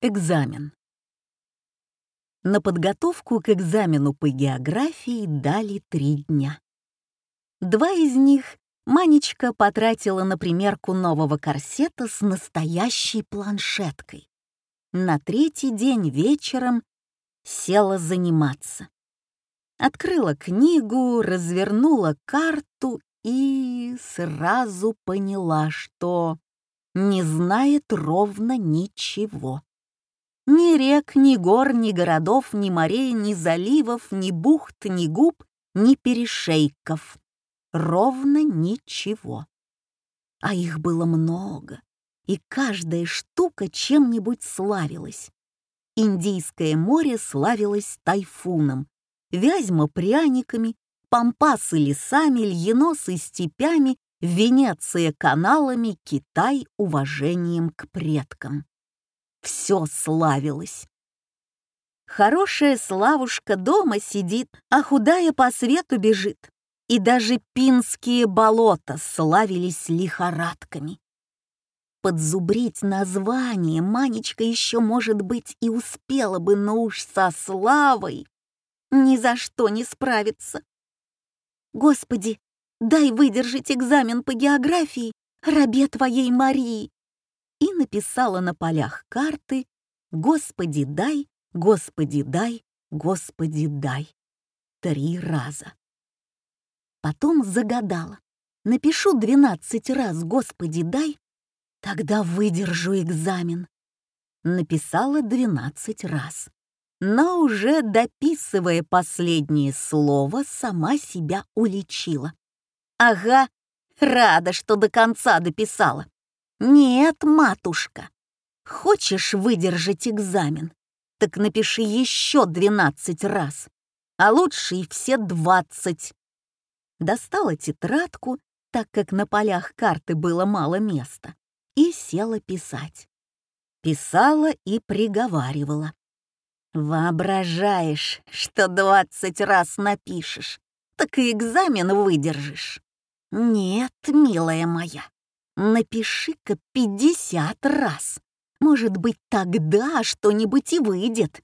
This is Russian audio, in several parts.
Экзамен. На подготовку к экзамену по географии дали три дня. Два из них Манечка потратила на примерку нового корсета с настоящей планшеткой. На третий день вечером села заниматься. Открыла книгу, развернула карту и сразу поняла, что не знает ровно ничего. Ни рек, ни гор, ни городов, ни морей, ни заливов, ни бухт, ни губ, ни перешейков. Ровно ничего. А их было много, и каждая штука чем-нибудь славилась. Индийское море славилось тайфуном, Вязьма — пряниками, Пампасы — лесами, Льеносы — степями, Венеция — каналами, Китай — уважением к предкам все славилось. Хорошая Славушка дома сидит, а худая по свету бежит. И даже пинские болота славились лихорадками. Подзубрить название Манечка еще, может быть, и успела бы, но уж со Славой ни за что не справиться. Господи, дай выдержать экзамен по географии рабе твоей Марии и написала на полях карты «Господи, дай, Господи, дай, Господи, дай» три раза. Потом загадала. Напишу двенадцать раз «Господи, дай», тогда выдержу экзамен. Написала двенадцать раз. Но уже дописывая последнее слово, сама себя уличила. Ага, рада, что до конца дописала. «Нет, матушка, хочешь выдержать экзамен, так напиши еще двенадцать раз, а лучше и все двадцать». Достала тетрадку, так как на полях карты было мало места, и села писать. Писала и приговаривала. «Воображаешь, что двадцать раз напишешь, так и экзамен выдержишь». «Нет, милая моя, Напиши-ка пятьдесят раз. Может быть, тогда что-нибудь и выйдет.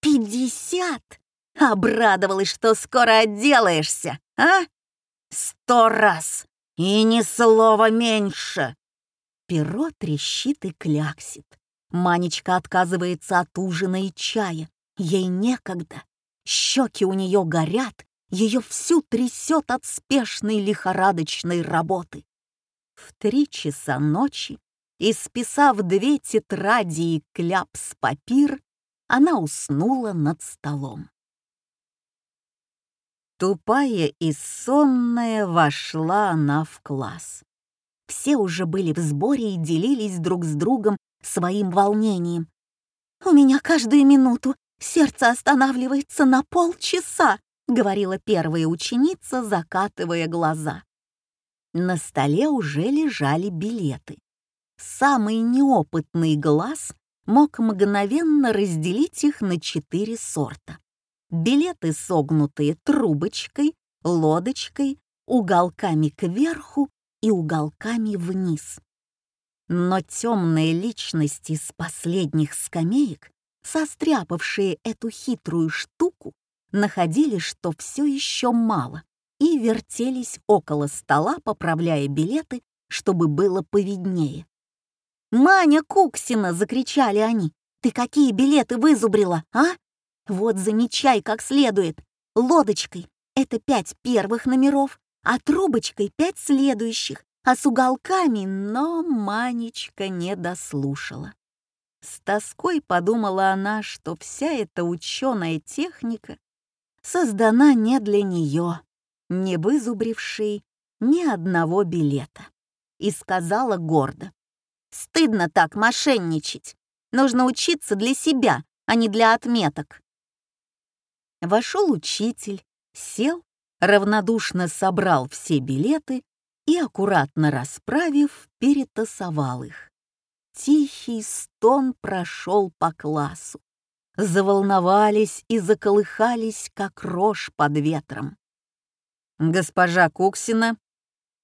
Пятьдесят? Обрадовалась, что скоро отделаешься, а? Сто раз. И ни слова меньше. Перо трещит и кляксит. Манечка отказывается от ужина и чая. Ей некогда. Щеки у нее горят, ее всю трясет от спешной лихорадочной работы. В три часа ночи, исписав две тетради и кляпс-папир, она уснула над столом. Тупая и сонная вошла она в класс. Все уже были в сборе и делились друг с другом своим волнением. «У меня каждую минуту сердце останавливается на полчаса», — говорила первая ученица, закатывая глаза. На столе уже лежали билеты. Самый неопытный глаз мог мгновенно разделить их на четыре сорта. Билеты, согнутые трубочкой, лодочкой, уголками кверху и уголками вниз. Но темные личности с последних скамеек, состряпавшие эту хитрую штуку, находили, что все еще мало и вертелись около стола, поправляя билеты, чтобы было повиднее. «Маня Куксина!» — закричали они. «Ты какие билеты вызубрила, а? Вот замечай как следует. Лодочкой — это пять первых номеров, а трубочкой — пять следующих, а с уголками, но Манечка не дослушала. С тоской подумала она, что вся эта ученая техника создана не для нее, не вызубривший ни одного билета, и сказала гордо. «Стыдно так мошенничать. Нужно учиться для себя, а не для отметок». Вошел учитель, сел, равнодушно собрал все билеты и, аккуратно расправив, перетасовал их. Тихий стон прошел по классу. Заволновались и заколыхались, как рожь под ветром. «Госпожа Куксина,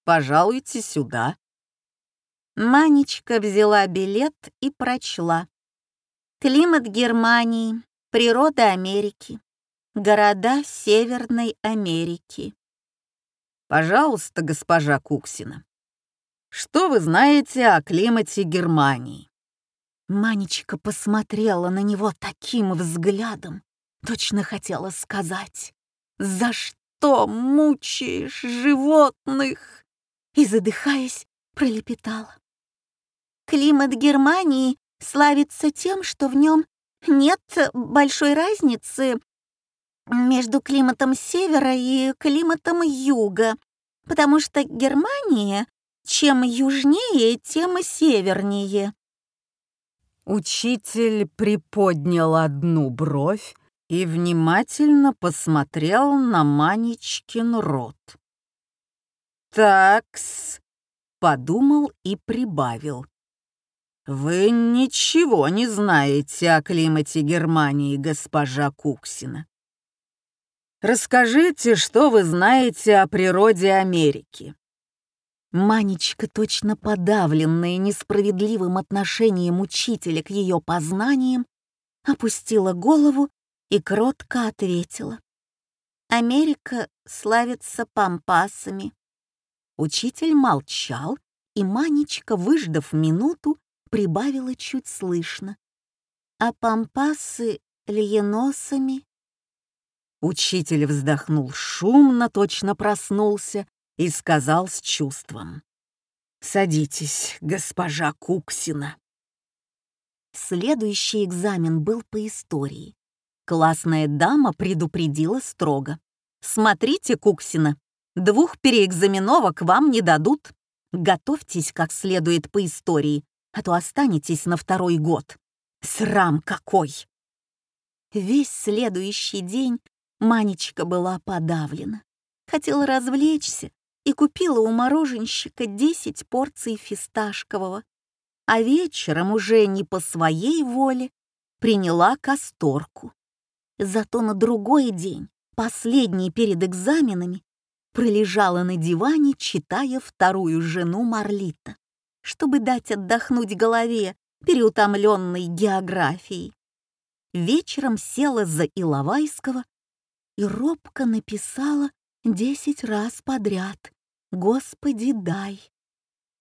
пожалуйте сюда». Манечка взяла билет и прочла. Климат Германии, природа Америки, города Северной Америки. Пожалуйста, госпожа Куксина, что вы знаете о климате Германии? Манечка посмотрела на него таким взглядом, точно хотела сказать, «За что мучаешь животных?» И, задыхаясь, пролепетала. Климат Германии славится тем, что в нем нет большой разницы между климатом севера и климатом юга, потому что Германия чем южнее, тем севернее. Учитель приподнял одну бровь и внимательно посмотрел на Манечкин рот. «Такс», — подумал и прибавил. «Вы ничего не знаете о климате Германии, госпожа Куксина. Расскажите, что вы знаете о природе Америки». Манечка, точно подавленная несправедливым отношением учителя к ее познаниям, опустила голову и кротко ответила. «Америка славится пампасами». Учитель молчал, и Манечка, выждав минуту, прибавила чуть слышно. «А пампасы льеносами?» Учитель вздохнул шумно, точно проснулся и сказал с чувством. «Садитесь, госпожа Куксина». Следующий экзамен был по истории. Классная дама предупредила строго. «Смотрите, Куксина, двух переэкзаменовок вам не дадут. Готовьтесь как следует по истории, а то останетесь на второй год. Срам какой!» Весь следующий день Манечка была подавлена. Хотела развлечься и купила у мороженщика 10 порций фисташкового, а вечером уже не по своей воле приняла касторку. Зато на другой день, последний перед экзаменами, пролежала на диване, читая вторую жену Марлита чтобы дать отдохнуть голове, переутомленной географией. Вечером села за Иловайского и робко написала десять раз подряд «Господи, дай!»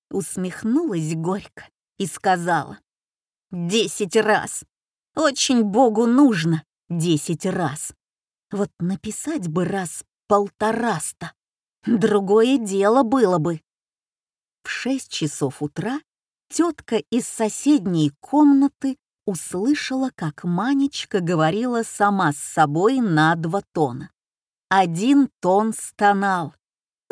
Усмехнулась горько и сказала «Десять раз! Очень Богу нужно десять раз! Вот написать бы раз полтораста, другое дело было бы!» В шесть часов утра тетка из соседней комнаты услышала, как Манечка говорила сама с собой на два тона. Один тон стонал.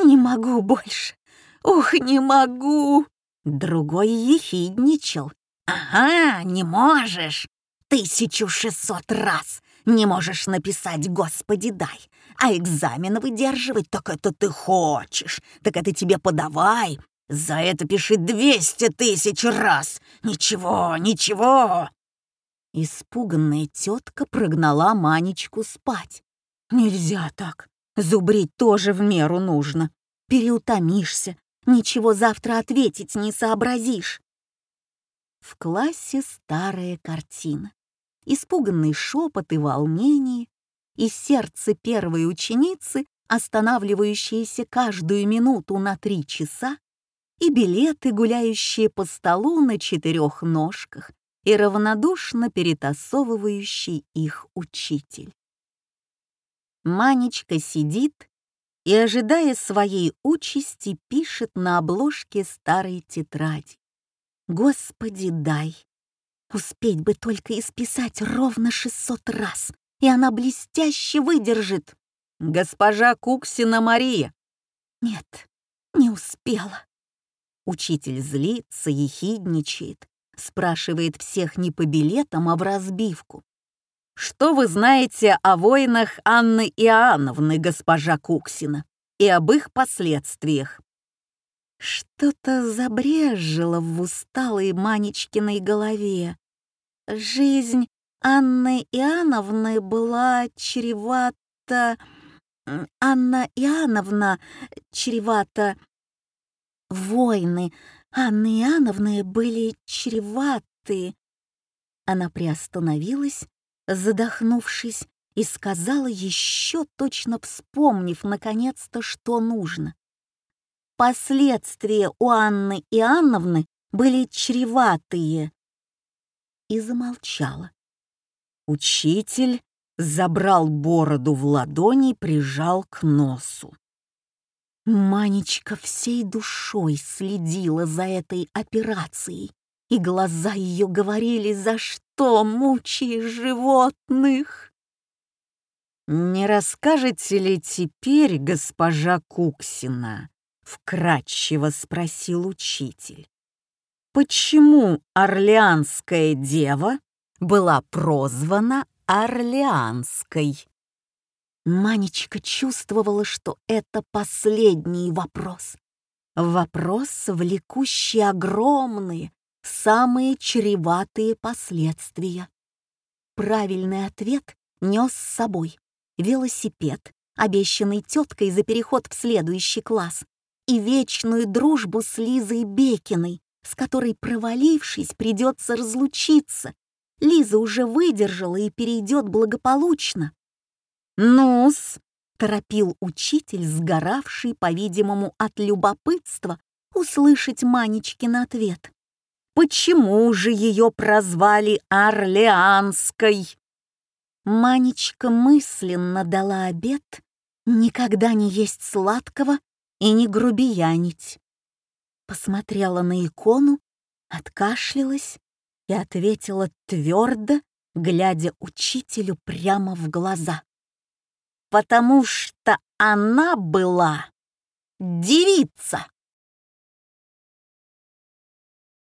«Не могу больше! Ух, не могу!» Другой ехидничал. «Ага, не можешь! Тысячу шестьсот раз не можешь написать «Господи, дай!» А экзамен выдерживать, так это ты хочешь, так это тебе подавай, за это пиши двести тысяч раз! Ничего, ничего!» Испуганная тетка прогнала Манечку спать. «Нельзя так. Зубрить тоже в меру нужно. Переутомишься. Ничего завтра ответить не сообразишь». В классе старая картина. Испуганный шепот и волнение, и сердце первой ученицы, останавливающееся каждую минуту на три часа, и билеты, гуляющие по столу на четырех ножках, и равнодушно перетасовывающий их учитель. Манечка сидит и, ожидая своей участи, пишет на обложке старой тетради. «Господи, дай! Успеть бы только исписать ровно 600 раз, и она блестяще выдержит!» «Госпожа Куксина Мария!» «Нет, не успела. Учитель злится, ехидничает, спрашивает всех не по билетам, а в разбивку. «Что вы знаете о войнах Анны Иоанновны, госпожа Куксина, и об их последствиях?» Что-то забрежило в усталой Манечкиной голове. Жизнь Анны Иоанновны была чревата... Анна Иоанновна чревата Войны Анны Иоанновны были чреваты. Она приостановилась, задохнувшись, и сказала еще точно вспомнив наконец-то, что нужно. Последствия у Анны Иоанновны были чреватые. И замолчала. Учитель забрал бороду в ладони и прижал к носу. Манечка всей душой следила за этой операцией, и глаза ее говорили, за что мучаешь животных. «Не расскажете ли теперь, госпожа Куксина?» — вкратчиво спросил учитель. «Почему Орлеанская дева была прозвана Орлеанской?» Манечка чувствовала, что это последний вопрос. Вопрос, влекущий огромные, самые чреватые последствия. Правильный ответ нес с собой велосипед, обещанный теткой за переход в следующий класс, и вечную дружбу с Лизой Бекиной, с которой, провалившись, придется разлучиться. Лиза уже выдержала и перейдет благополучно. «Ну-с», — торопил учитель, сгоравший, по-видимому, от любопытства, услышать Манечкин ответ. «Почему же ее прозвали Орлеанской?» Манечка мысленно дала обет никогда не есть сладкого и не грубиянить. Посмотрела на икону, откашлялась и ответила твердо, глядя учителю прямо в глаза потому что она была девица.